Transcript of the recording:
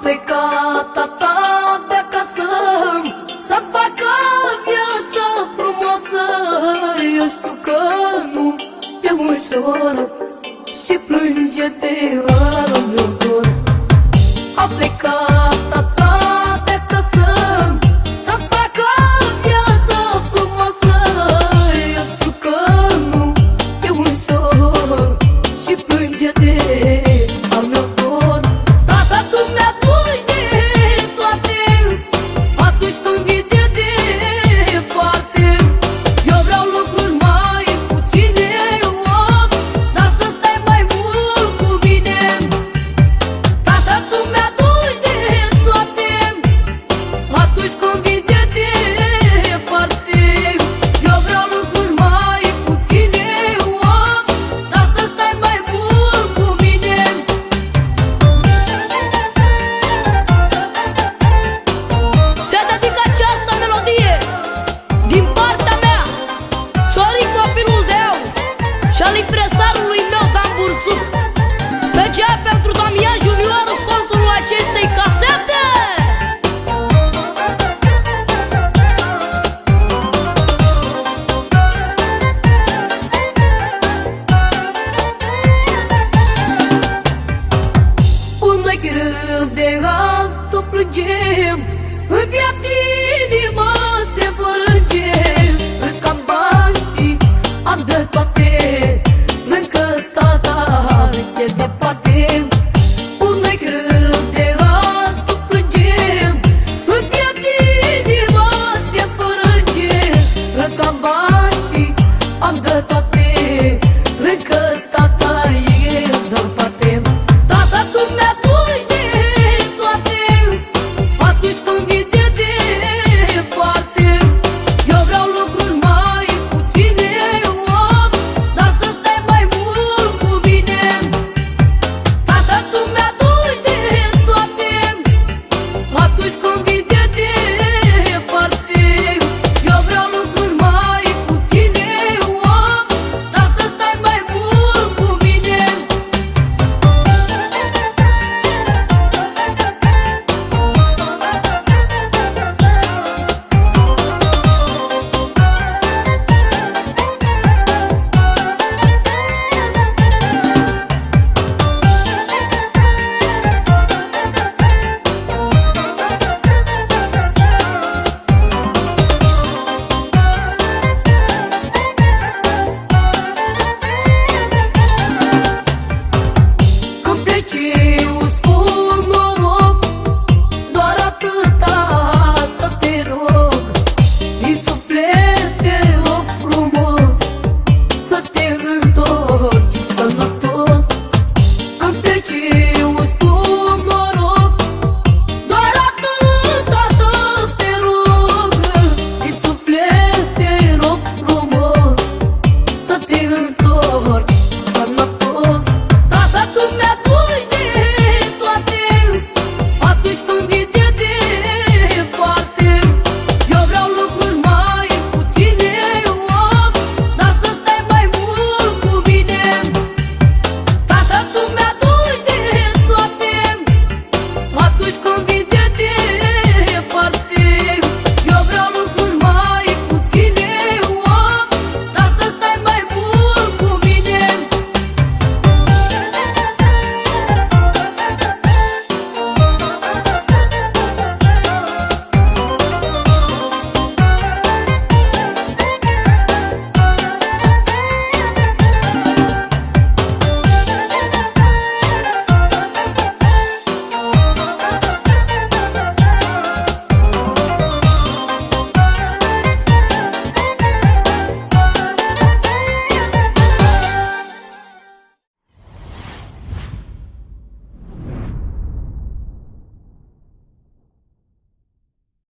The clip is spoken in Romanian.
plecata ta de acasă Să facă viața frumoasă Eu știu că nu e ușor. Și plânge-te, rău meu dor. A plecat tata greu de altul plângem În piept inima se vărângem În cam bani și am dat toată